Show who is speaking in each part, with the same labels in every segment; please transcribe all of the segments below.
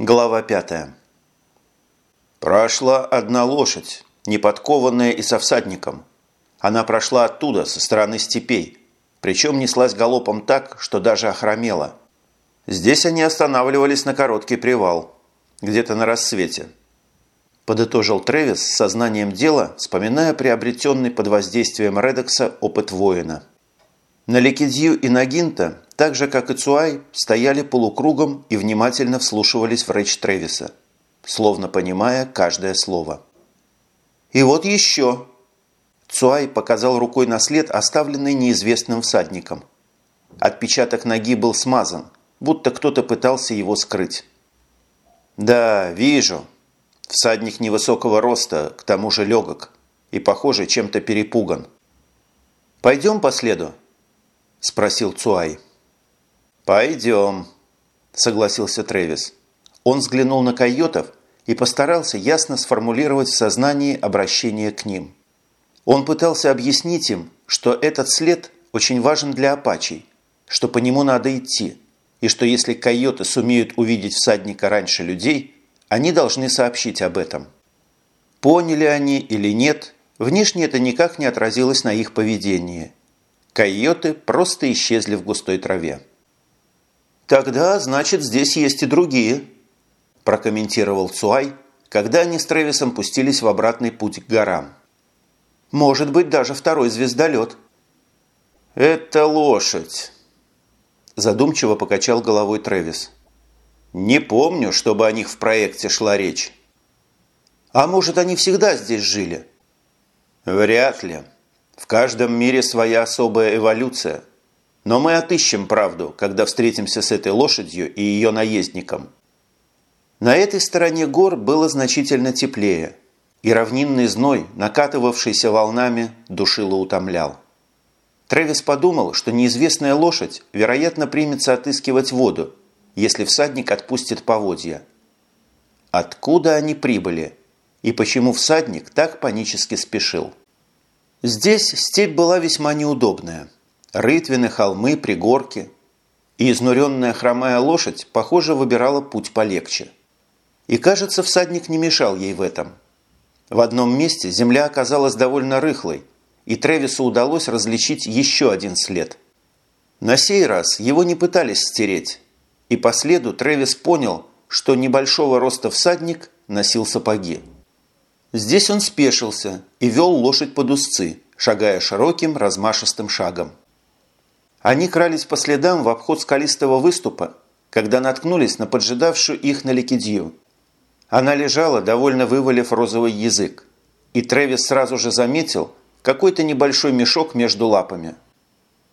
Speaker 1: Глава пятая. Прошла одна лошадь, неподкованная и со всадником. Она прошла оттуда, со стороны степей, причем неслась галопом так, что даже охромела. Здесь они останавливались на короткий привал, где-то на рассвете. Подытожил Тревис с сознанием дела, вспоминая приобретенный под воздействием Редекса опыт воина. На Ликидью и Нагинта так же, как и Цуай, стояли полукругом и внимательно вслушивались в речь Тревиса, словно понимая каждое слово. «И вот еще!» Цуай показал рукой на след, оставленный неизвестным всадником. Отпечаток ноги был смазан, будто кто-то пытался его скрыть. «Да, вижу. Всадник невысокого роста, к тому же легок, и, похоже, чем-то перепуган. Пойдем по следу?» – спросил Цуай. «Пойдем», – согласился Трэвис. Он взглянул на койотов и постарался ясно сформулировать в сознании обращение к ним. Он пытался объяснить им, что этот след очень важен для апачей, что по нему надо идти, и что если койоты сумеют увидеть всадника раньше людей, они должны сообщить об этом. Поняли они или нет, внешне это никак не отразилось на их поведении. Койоты просто исчезли в густой траве. «Тогда, значит, здесь есть и другие», – прокомментировал Цуай, когда они с Трэвисом пустились в обратный путь к горам. «Может быть, даже второй звездолет». «Это лошадь», – задумчиво покачал головой Трэвис. «Не помню, чтобы о них в проекте шла речь». «А может, они всегда здесь жили?» «Вряд ли. В каждом мире своя особая эволюция». Но мы отыщем правду, когда встретимся с этой лошадью и ее наездником. На этой стороне гор было значительно теплее, и равнинный зной, накатывавшийся волнами, душил и утомлял. Трэвис подумал, что неизвестная лошадь, вероятно, примется отыскивать воду, если всадник отпустит поводья. Откуда они прибыли? И почему всадник так панически спешил? Здесь степь была весьма неудобная – рытвины, холмы, пригорки. И изнуренная хромая лошадь, похоже, выбирала путь полегче. И, кажется, всадник не мешал ей в этом. В одном месте земля оказалась довольно рыхлой, и Тревису удалось различить еще один след. На сей раз его не пытались стереть, и по следу Тревис понял, что небольшого роста всадник носил сапоги. Здесь он спешился и вел лошадь под узцы, шагая широким размашистым шагом. Они крались по следам в обход скалистого выступа, когда наткнулись на поджидавшую их на Ликидью. Она лежала, довольно вывалив розовый язык, и Трэвис сразу же заметил какой-то небольшой мешок между лапами.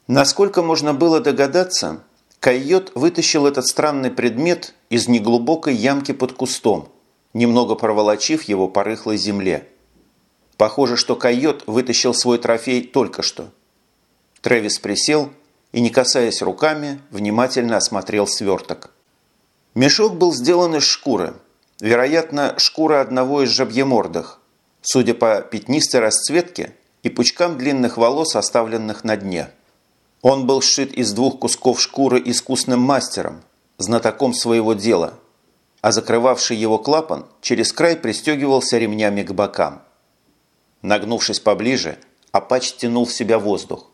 Speaker 1: Насколько можно было догадаться, койот вытащил этот странный предмет из неглубокой ямки под кустом, немного проволочив его по рыхлой земле. Похоже, что койот вытащил свой трофей только что. Трэвис присел и, не касаясь руками, внимательно осмотрел сверток. Мешок был сделан из шкуры, вероятно, шкура одного из жабьемордых, судя по пятнистой расцветке и пучкам длинных волос, оставленных на дне. Он был сшит из двух кусков шкуры искусным мастером, знатоком своего дела, а закрывавший его клапан через край пристегивался ремнями к бокам. Нагнувшись поближе, Апач тянул в себя воздух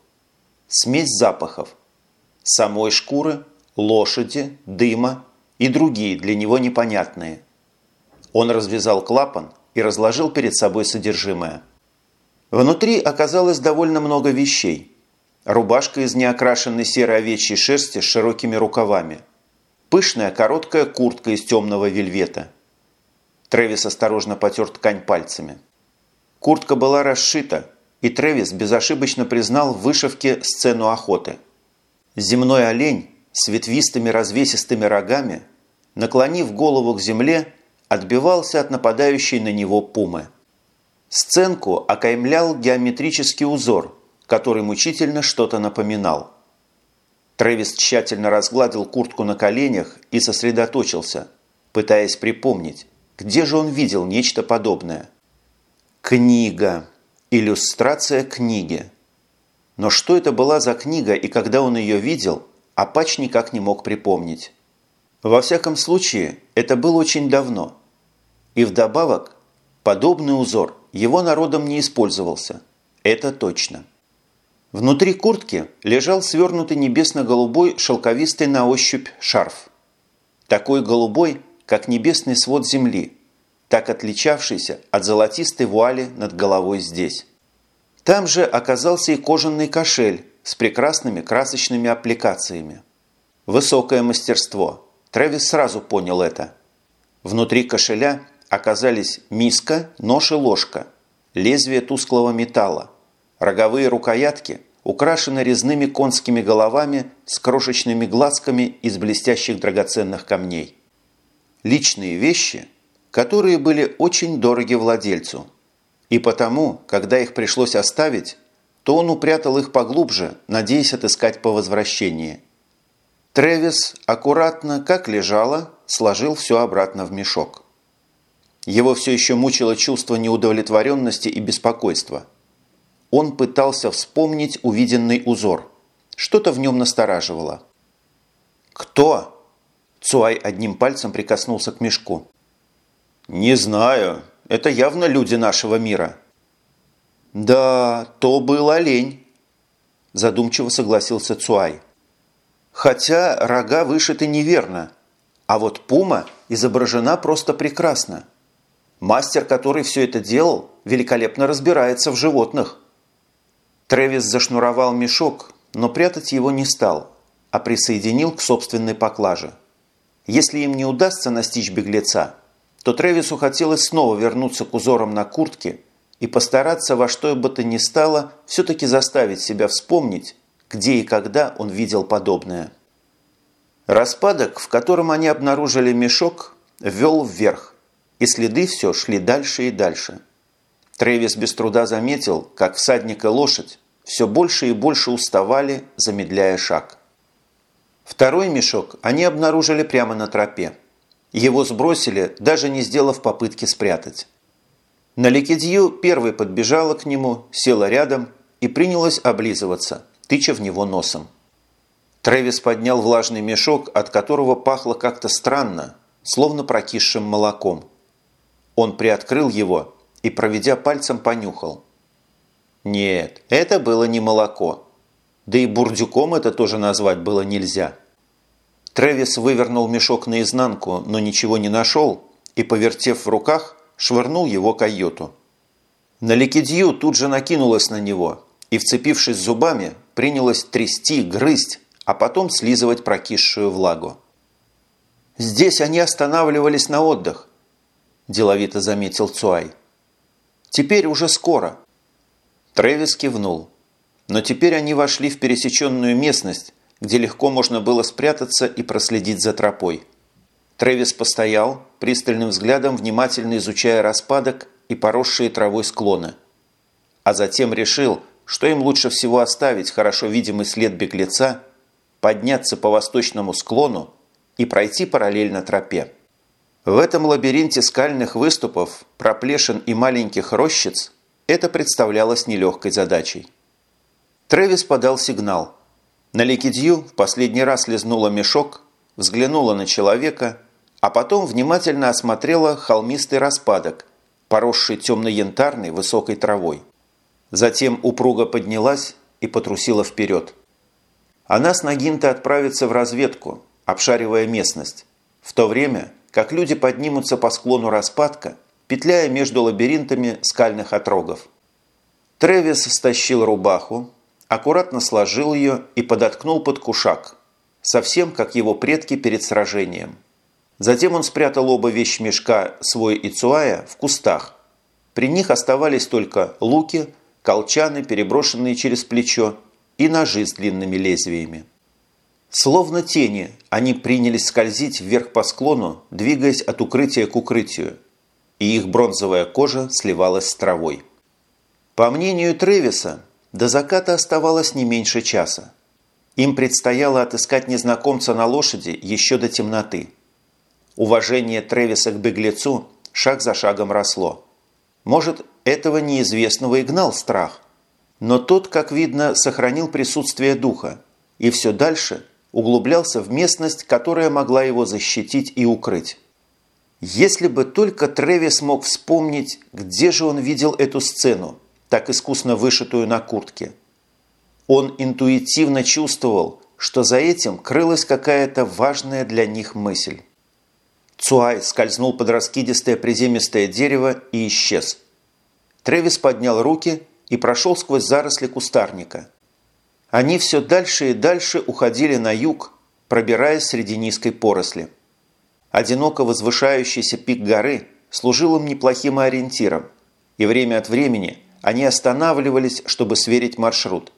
Speaker 1: смесь запахов – самой шкуры, лошади, дыма и другие для него непонятные. Он развязал клапан и разложил перед собой содержимое. Внутри оказалось довольно много вещей. Рубашка из неокрашенной серой овечьей шерсти с широкими рукавами. Пышная короткая куртка из темного вельвета. Трэвис осторожно потер ткань пальцами. Куртка была расшита, и Трэвис безошибочно признал в вышивке сцену охоты. Земной олень с ветвистыми развесистыми рогами, наклонив голову к земле, отбивался от нападающей на него пумы. Сценку окаймлял геометрический узор, который мучительно что-то напоминал. Трэвис тщательно разгладил куртку на коленях и сосредоточился, пытаясь припомнить, где же он видел нечто подобное. Книга. Иллюстрация книги. Но что это была за книга и когда он ее видел, Апач никак не мог припомнить. Во всяком случае, это было очень давно. И вдобавок, подобный узор его народом не использовался. Это точно. Внутри куртки лежал свернутый небесно-голубой шелковистый на ощупь шарф. Такой голубой, как небесный свод земли, так отличавшийся от золотистой вуали над головой здесь. Там же оказался и кожаный кошель с прекрасными красочными аппликациями. Высокое мастерство. Трэвис сразу понял это. Внутри кошеля оказались миска, нож и ложка, лезвие тусклого металла, роговые рукоятки украшены резными конскими головами с крошечными глазками из блестящих драгоценных камней. Личные вещи, которые были очень дороги владельцу – и потому, когда их пришлось оставить, то он упрятал их поглубже, надеясь отыскать по возвращении. Тревис аккуратно, как лежало, сложил все обратно в мешок. Его все еще мучило чувство неудовлетворенности и беспокойства. Он пытался вспомнить увиденный узор. Что-то в нем настораживало. «Кто?» Цуай одним пальцем прикоснулся к мешку. «Не знаю. Это явно люди нашего мира». «Да, то был олень», – задумчиво согласился Цуай. «Хотя рога вышиты неверно, а вот пума изображена просто прекрасно. Мастер, который все это делал, великолепно разбирается в животных». Трэвис зашнуровал мешок, но прятать его не стал, а присоединил к собственной поклаже. Если им не удастся настичь беглеца – то Тревису хотелось снова вернуться к узорам на куртке и постараться во что бы то ни стало все-таки заставить себя вспомнить, где и когда он видел подобное. Распадок, в котором они обнаружили мешок, ввел вверх, и следы все шли дальше и дальше. Тревис без труда заметил, как всадник и лошадь все больше и больше уставали, замедляя шаг. Второй мешок они обнаружили прямо на тропе. Его сбросили, даже не сделав попытки спрятать. Наликидью первой подбежала к нему, села рядом и принялась облизываться, тыча в него носом. Трэвис поднял влажный мешок, от которого пахло как-то странно, словно прокисшим молоком. Он приоткрыл его и, проведя пальцем, понюхал. Нет, это было не молоко. Да и бурдюком это тоже назвать было нельзя. Трэвис вывернул мешок наизнанку, но ничего не нашел и, повертев в руках, швырнул его койоту. Наликидью тут же накинулась на него и, вцепившись зубами, принялась трясти, грызть, а потом слизывать прокисшую влагу. «Здесь они останавливались на отдых», – деловито заметил Цуай. «Теперь уже скоро». Трэвис кивнул. Но теперь они вошли в пересеченную местность, где легко можно было спрятаться и проследить за тропой. Трэвис постоял, пристальным взглядом внимательно изучая распадок и поросшие травой склоны. А затем решил, что им лучше всего оставить хорошо видимый след беглеца, подняться по восточному склону и пройти параллельно тропе. В этом лабиринте скальных выступов, проплешин и маленьких рощиц это представлялось нелегкой задачей. Трэвис подал сигнал – Наликидью в последний раз лизнула мешок, взглянула на человека, а потом внимательно осмотрела холмистый распадок, поросший темно-янтарной высокой травой. Затем упруго поднялась и потрусила вперед. Она с Нагинта отправится в разведку, обшаривая местность, в то время как люди поднимутся по склону распадка, петляя между лабиринтами скальных отрогов. Тревис стащил рубаху, аккуратно сложил ее и подоткнул под кушак, совсем как его предки перед сражением. Затем он спрятал оба вещмешка свой и Цуая в кустах. При них оставались только луки, колчаны, переброшенные через плечо, и ножи с длинными лезвиями. Словно тени, они принялись скользить вверх по склону, двигаясь от укрытия к укрытию, и их бронзовая кожа сливалась с травой. По мнению Тревиса, до заката оставалось не меньше часа. Им предстояло отыскать незнакомца на лошади еще до темноты. Уважение Тревиса к беглецу шаг за шагом росло. Может, этого неизвестного и гнал страх. Но тот, как видно, сохранил присутствие духа и все дальше углублялся в местность, которая могла его защитить и укрыть. Если бы только Тревис мог вспомнить, где же он видел эту сцену, так искусно вышитую на куртке. Он интуитивно чувствовал, что за этим крылась какая-то важная для них мысль. Цуай скользнул под раскидистое приземистое дерево и исчез. Тревис поднял руки и прошел сквозь заросли кустарника. Они все дальше и дальше уходили на юг, пробираясь среди низкой поросли. Одиноко возвышающийся пик горы служил им неплохим ориентиром, и время от времени они останавливались, чтобы сверить маршрут,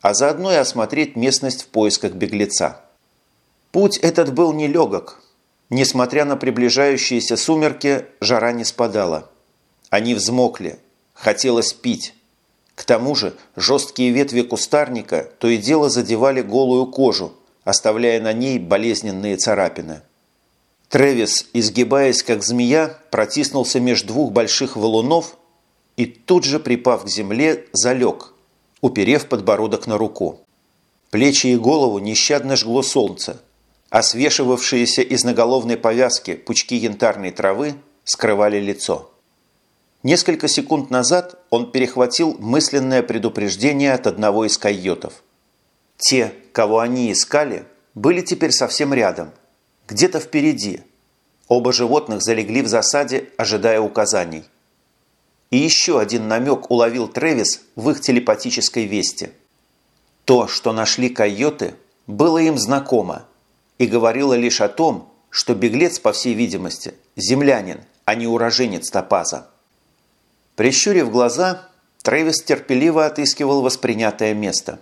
Speaker 1: а заодно и осмотреть местность в поисках беглеца. Путь этот был нелегок. Несмотря на приближающиеся сумерки, жара не спадала. Они взмокли, хотелось пить. К тому же жесткие ветви кустарника то и дело задевали голую кожу, оставляя на ней болезненные царапины. Тревис, изгибаясь как змея, протиснулся между двух больших валунов и тут же, припав к земле, залег, уперев подбородок на руку. Плечи и голову нещадно жгло солнце, а свешивавшиеся из наголовной повязки пучки янтарной травы скрывали лицо. Несколько секунд назад он перехватил мысленное предупреждение от одного из койотов. Те, кого они искали, были теперь совсем рядом, где-то впереди. Оба животных залегли в засаде, ожидая указаний. И еще один намек уловил Трэвис в их телепатической вести. То, что нашли койоты, было им знакомо и говорило лишь о том, что беглец, по всей видимости, землянин, а не уроженец Топаза. Прищурив глаза, Трэвис терпеливо отыскивал воспринятое место.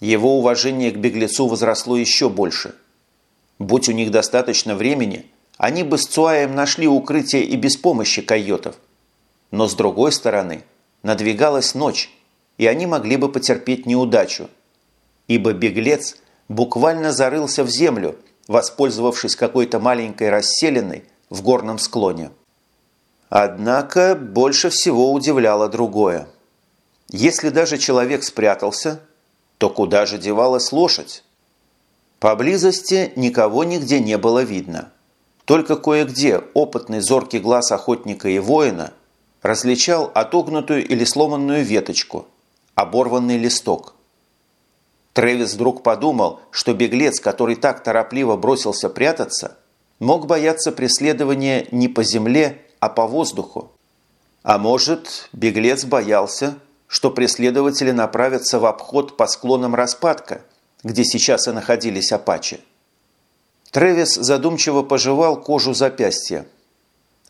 Speaker 1: Его уважение к беглецу возросло еще больше. Будь у них достаточно времени, они бы с Цуаем нашли укрытие и без помощи койотов. Но с другой стороны, надвигалась ночь, и они могли бы потерпеть неудачу, ибо беглец буквально зарылся в землю, воспользовавшись какой-то маленькой расселенной в горном склоне. Однако больше всего удивляло другое. Если даже человек спрятался, то куда же девалась лошадь? Поблизости никого нигде не было видно. Только кое-где опытный зоркий глаз охотника и воина различал отогнутую или сломанную веточку, оборванный листок. Трэвис вдруг подумал, что беглец, который так торопливо бросился прятаться, мог бояться преследования не по земле, а по воздуху. А может, беглец боялся, что преследователи направятся в обход по склонам распадка, где сейчас и находились апачи. Тревис задумчиво пожевал кожу запястья.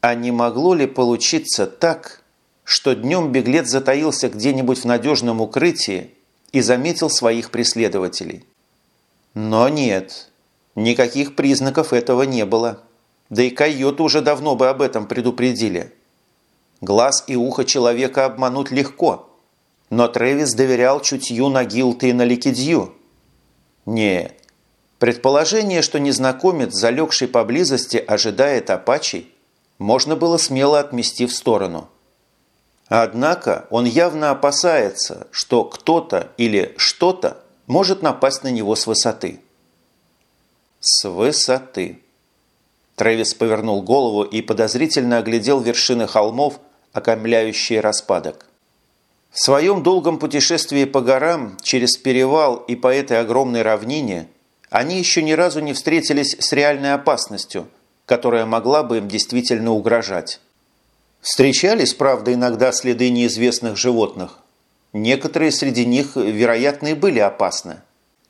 Speaker 1: А не могло ли получиться так, что днем беглец затаился где-нибудь в надежном укрытии и заметил своих преследователей? Но нет, никаких признаков этого не было. Да и койоты уже давно бы об этом предупредили. Глаз и ухо человека обмануть легко, но Трэвис доверял чутью на Гилты и на Ликидью. Нет, предположение, что незнакомец, залегший поблизости, ожидает апачей, можно было смело отмести в сторону. Однако он явно опасается, что кто-то или что-то может напасть на него с высоты. С высоты. Трэвис повернул голову и подозрительно оглядел вершины холмов, окомляющие распадок. В своем долгом путешествии по горам, через перевал и по этой огромной равнине, они еще ни разу не встретились с реальной опасностью, которая могла бы им действительно угрожать. Встречались, правда, иногда следы неизвестных животных. Некоторые среди них, вероятно, и были опасны.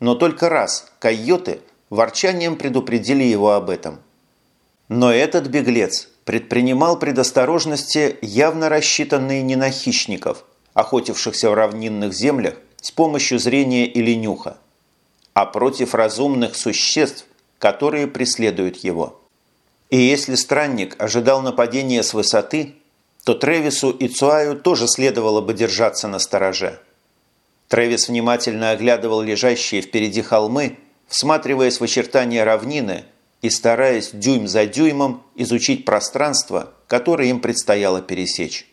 Speaker 1: Но только раз койоты ворчанием предупредили его об этом – но этот беглец предпринимал предосторожности, явно рассчитанные не на хищников, охотившихся в равнинных землях с помощью зрения или нюха, а против разумных существ, которые преследуют его. И если странник ожидал нападения с высоты, то Тревису и Цуаю тоже следовало бы держаться на стороже. Тревис внимательно оглядывал лежащие впереди холмы, всматриваясь в очертания равнины и стараясь дюйм за дюймом изучить пространство, которое им предстояло пересечь.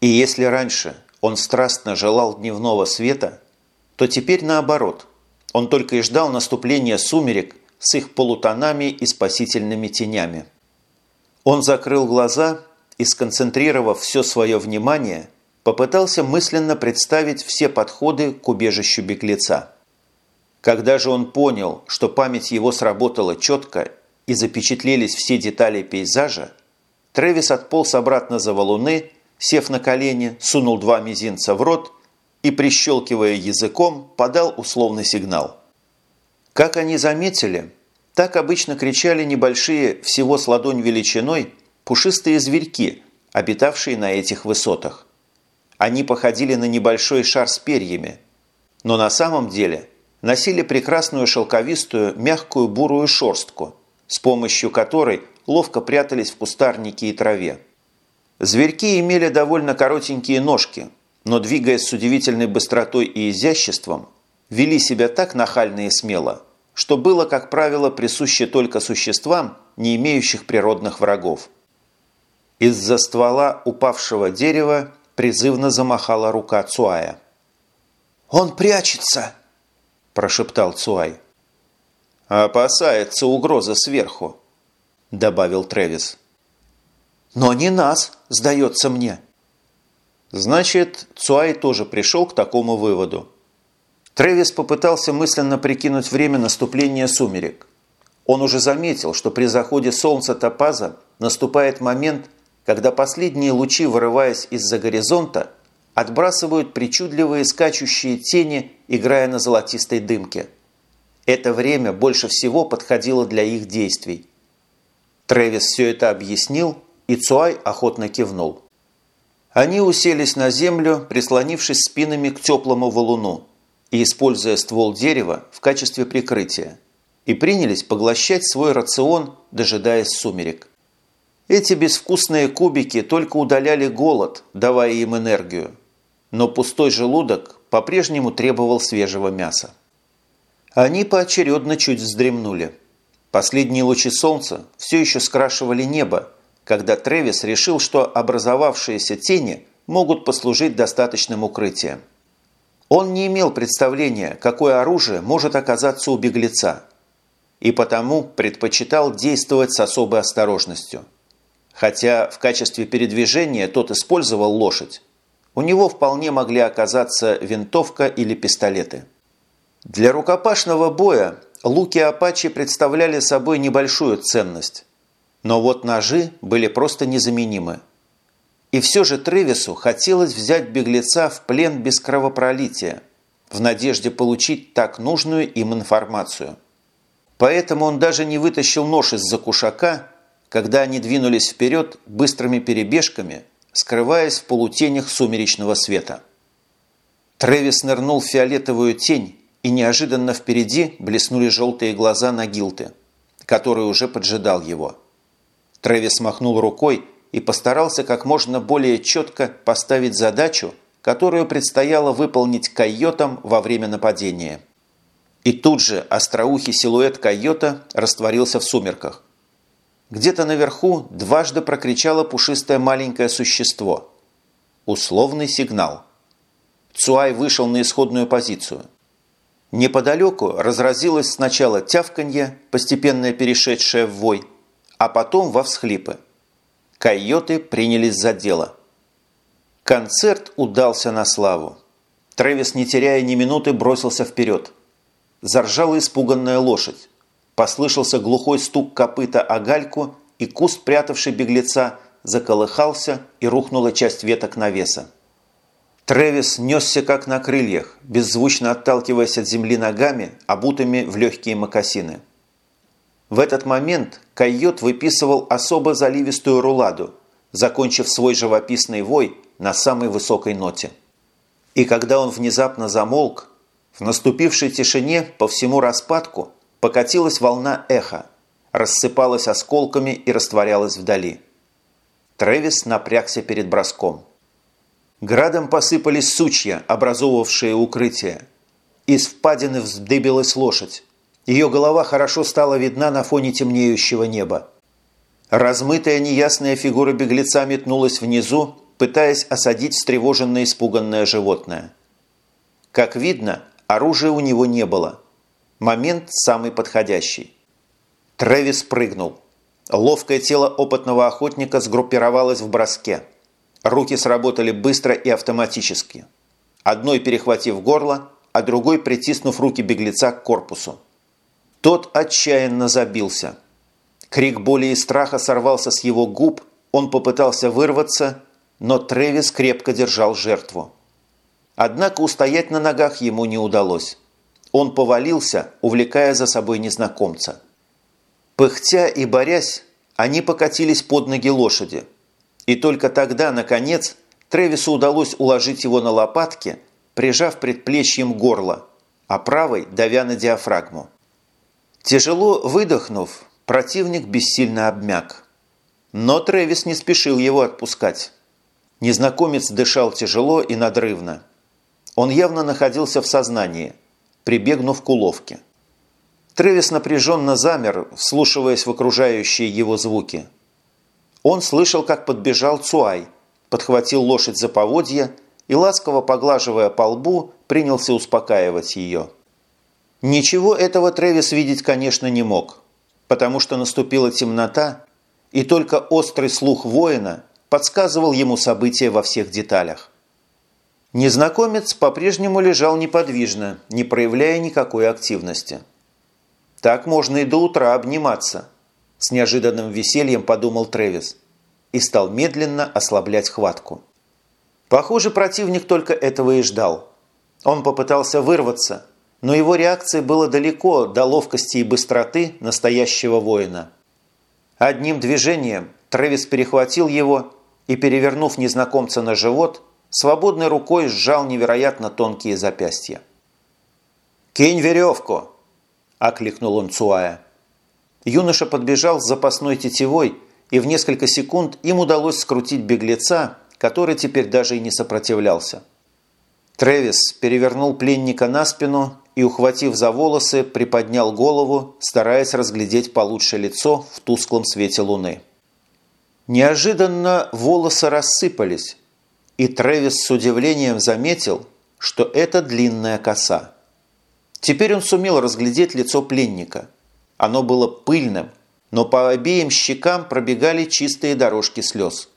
Speaker 1: И если раньше он страстно желал дневного света, то теперь наоборот, Он только и ждал наступления сумерек с их полутонами и спасительными тенями. Он закрыл глаза и, сконцентрировав все свое внимание, попытался мысленно представить все подходы к убежищу беглеца. Когда же он понял, что память его сработала четко и запечатлелись все детали пейзажа, Трэвис отполз обратно за валуны, сев на колени, сунул два мизинца в рот и, прищелкивая языком, подал условный сигнал. Как они заметили, так обычно кричали небольшие, всего с ладонь величиной, пушистые зверьки, обитавшие на этих высотах. Они походили на небольшой шар с перьями, но на самом деле носили прекрасную шелковистую, мягкую бурую шерстку, с помощью которой ловко прятались в кустарнике и траве. Зверьки имели довольно коротенькие ножки, но, двигаясь с удивительной быстротой и изяществом, вели себя так нахально и смело, что было, как правило, присуще только существам, не имеющих природных врагов. Из-за ствола упавшего дерева призывно замахала рука Цуая. «Он прячется!» – прошептал Цуай. «Опасается угрозы сверху», – добавил Трэвис. «Но не нас, сдается мне». Значит, Цуай тоже пришел к такому выводу. Трэвис попытался мысленно прикинуть время наступления сумерек. Он уже заметил, что при заходе солнца Топаза наступает момент, когда последние лучи, вырываясь из-за горизонта, отбрасывают причудливые скачущие тени, играя на золотистой дымке. Это время больше всего подходило для их действий. Трэвис все это объяснил, и Цуай охотно кивнул. Они уселись на землю, прислонившись спинами к теплому валуну и используя ствол дерева в качестве прикрытия, и принялись поглощать свой рацион, дожидаясь сумерек. Эти безвкусные кубики только удаляли голод, давая им энергию. Но пустой желудок по-прежнему требовал свежего мяса. Они поочередно чуть вздремнули. Последние лучи солнца все еще скрашивали небо, когда Трэвис решил, что образовавшиеся тени могут послужить достаточным укрытием. Он не имел представления, какое оружие может оказаться у беглеца, и потому предпочитал действовать с особой осторожностью – Хотя в качестве передвижения тот использовал лошадь, у него вполне могли оказаться винтовка или пистолеты. Для рукопашного боя луки Апачи представляли собой небольшую ценность, но вот ножи были просто незаменимы. И все же Тревису хотелось взять беглеца в плен без кровопролития, в надежде получить так нужную им информацию. Поэтому он даже не вытащил нож из-за кушака когда они двинулись вперед быстрыми перебежками, скрываясь в полутенях сумеречного света. Трэвис нырнул в фиолетовую тень, и неожиданно впереди блеснули желтые глаза Нагилты, который уже поджидал его. Трэвис махнул рукой и постарался как можно более четко поставить задачу, которую предстояло выполнить койотам во время нападения. И тут же остроухий силуэт койота растворился в сумерках. Где-то наверху дважды прокричало пушистое маленькое существо. Условный сигнал. Цуай вышел на исходную позицию. Неподалеку разразилось сначала тявканье, постепенно перешедшее в вой, а потом во всхлипы. Койоты принялись за дело. Концерт удался на славу. Трэвис, не теряя ни минуты, бросился вперед. Заржала испуганная лошадь. Послышался глухой стук копыта о гальку, и куст, прятавший беглеца, заколыхался и рухнула часть веток навеса. Тревис несся как на крыльях, беззвучно отталкиваясь от земли ногами, обутыми в легкие мокасины. В этот момент койот выписывал особо заливистую руладу, закончив свой живописный вой на самой высокой ноте. И когда он внезапно замолк, в наступившей тишине по всему распадку Покатилась волна эха, рассыпалась осколками и растворялась вдали. Трэвис напрягся перед броском. Градом посыпались сучья, образовавшие укрытие. Из впадины вздыбилась лошадь. Ее голова хорошо стала видна на фоне темнеющего неба. Размытая неясная фигура беглеца метнулась внизу, пытаясь осадить встревоженное испуганное животное. Как видно, оружия у него не было – Момент самый подходящий. Трэвис прыгнул. Ловкое тело опытного охотника сгруппировалось в броске. Руки сработали быстро и автоматически. Одной перехватив горло, а другой притиснув руки беглеца к корпусу. Тот отчаянно забился. Крик боли и страха сорвался с его губ, он попытался вырваться, но Трэвис крепко держал жертву. Однако устоять на ногах ему не удалось. Он повалился, увлекая за собой незнакомца. Пыхтя и борясь, они покатились под ноги лошади. И только тогда, наконец, Тревису удалось уложить его на лопатки, прижав предплечьем горло, а правой давя на диафрагму. Тяжело выдохнув, противник бессильно обмяк. Но Трэвис не спешил его отпускать. Незнакомец дышал тяжело и надрывно. Он явно находился в сознании, прибегнув к уловке. Трэвис напряженно замер, вслушиваясь в окружающие его звуки. Он слышал, как подбежал Цуай, подхватил лошадь за поводья и, ласково поглаживая по лбу, принялся успокаивать ее. Ничего этого Трэвис видеть, конечно, не мог, потому что наступила темнота, и только острый слух воина подсказывал ему события во всех деталях. Незнакомец по-прежнему лежал неподвижно, не проявляя никакой активности. Так можно и до утра обниматься, с неожиданным весельем подумал Трэвис и стал медленно ослаблять хватку. Похоже, противник только этого и ждал. Он попытался вырваться, но его реакция была далеко до ловкости и быстроты настоящего воина. Одним движением Трэвис перехватил его и, перевернув незнакомца на живот, свободной рукой сжал невероятно тонкие запястья. «Кинь веревку!» – окликнул он Цуая. Юноша подбежал с запасной тетивой, и в несколько секунд им удалось скрутить беглеца, который теперь даже и не сопротивлялся. Тревис перевернул пленника на спину и, ухватив за волосы, приподнял голову, стараясь разглядеть получше лицо в тусклом свете луны. Неожиданно волосы рассыпались, и Тревис с удивлением заметил, что это длинная коса. Теперь он сумел разглядеть лицо пленника. Оно было пыльным, но по обеим щекам пробегали чистые дорожки слез.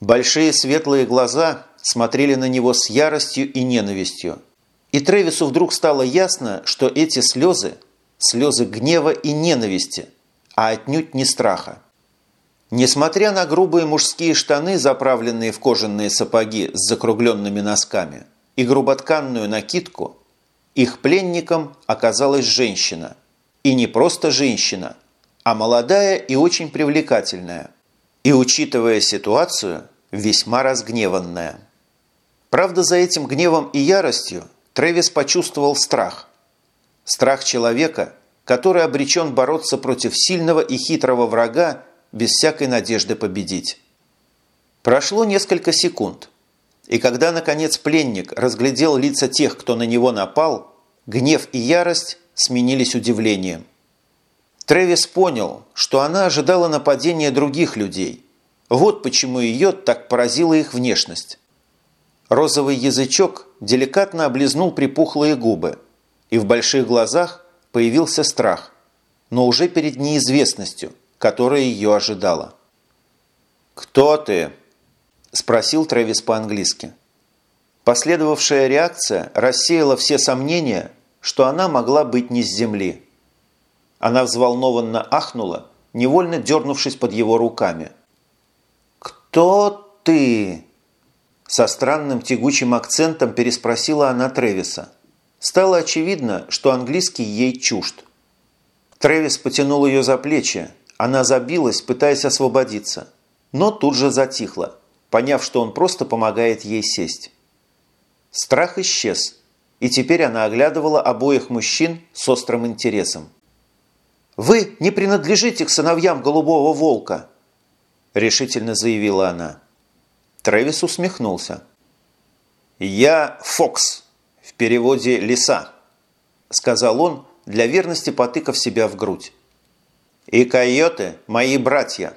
Speaker 1: Большие светлые глаза смотрели на него с яростью и ненавистью. И Тревису вдруг стало ясно, что эти слезы – слезы гнева и ненависти, а отнюдь не страха. Несмотря на грубые мужские штаны, заправленные в кожаные сапоги с закругленными носками, и груботканную накидку, их пленником оказалась женщина. И не просто женщина, а молодая и очень привлекательная. И, учитывая ситуацию, весьма разгневанная. Правда, за этим гневом и яростью Трэвис почувствовал страх. Страх человека, который обречен бороться против сильного и хитрого врага без всякой надежды победить. Прошло несколько секунд, и когда, наконец, пленник разглядел лица тех, кто на него напал, Гнев и ярость сменились удивлением. Трэвис понял, что она ожидала нападения других людей. Вот почему ее так поразила их внешность. Розовый язычок деликатно облизнул припухлые губы, и в больших глазах появился страх, но уже перед неизвестностью, которая ее ожидала. «Кто ты?» – спросил Трэвис по-английски. Последовавшая реакция рассеяла все сомнения, что она могла быть не с земли. Она взволнованно ахнула, невольно дернувшись под его руками. «Кто ты?» Со странным тягучим акцентом переспросила она Тревиса. Стало очевидно, что английский ей чужд. Тревис потянул ее за плечи. Она забилась, пытаясь освободиться, но тут же затихла, поняв, что он просто помогает ей сесть. Страх исчез, и теперь она оглядывала обоих мужчин с острым интересом. «Вы не принадлежите к сыновьям Голубого Волка!» – решительно заявила она. Трэвис усмехнулся. «Я Фокс, в переводе «лиса», – сказал он, для верности потыкав себя в грудь. «И койоты – мои братья!»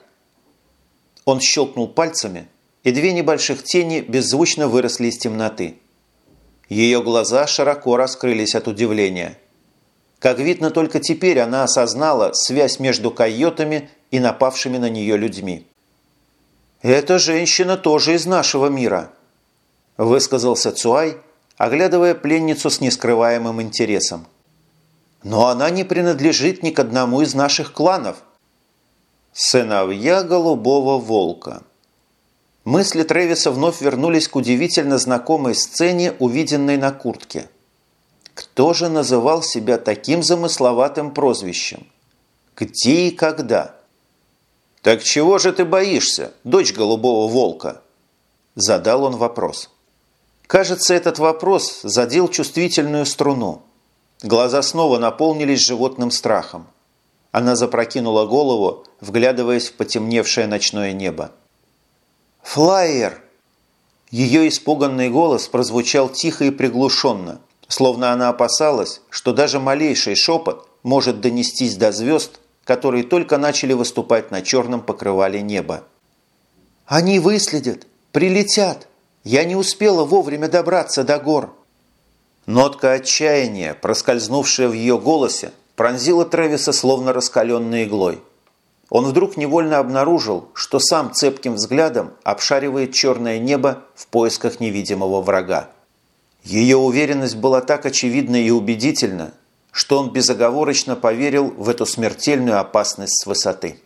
Speaker 1: Он щелкнул пальцами, и две небольших тени беззвучно выросли из темноты – ее глаза широко раскрылись от удивления. Как видно, только теперь она осознала связь между койотами и напавшими на нее людьми. «Эта женщина тоже из нашего мира», – высказался Цуай, оглядывая пленницу с нескрываемым интересом. «Но она не принадлежит ни к одному из наших кланов». «Сыновья голубого волка». Мысли Трэвиса вновь вернулись к удивительно знакомой сцене, увиденной на куртке. Кто же называл себя таким замысловатым прозвищем? Где и когда? «Так чего же ты боишься, дочь голубого волка?» Задал он вопрос. Кажется, этот вопрос задел чувствительную струну. Глаза снова наполнились животным страхом. Она запрокинула голову, вглядываясь в потемневшее ночное небо. «Флайер!» Ее испуганный голос прозвучал тихо и приглушенно, словно она опасалась, что даже малейший шепот может донестись до звезд, которые только начали выступать на черном покрывале неба. «Они выследят! Прилетят! Я не успела вовремя добраться до гор!» Нотка отчаяния, проскользнувшая в ее голосе, пронзила Трэвиса словно раскаленной иглой. Он вдруг невольно обнаружил, что сам цепким взглядом обшаривает черное небо в поисках невидимого врага. Ее уверенность была так очевидна и убедительна, что он безоговорочно поверил в эту смертельную опасность с высоты.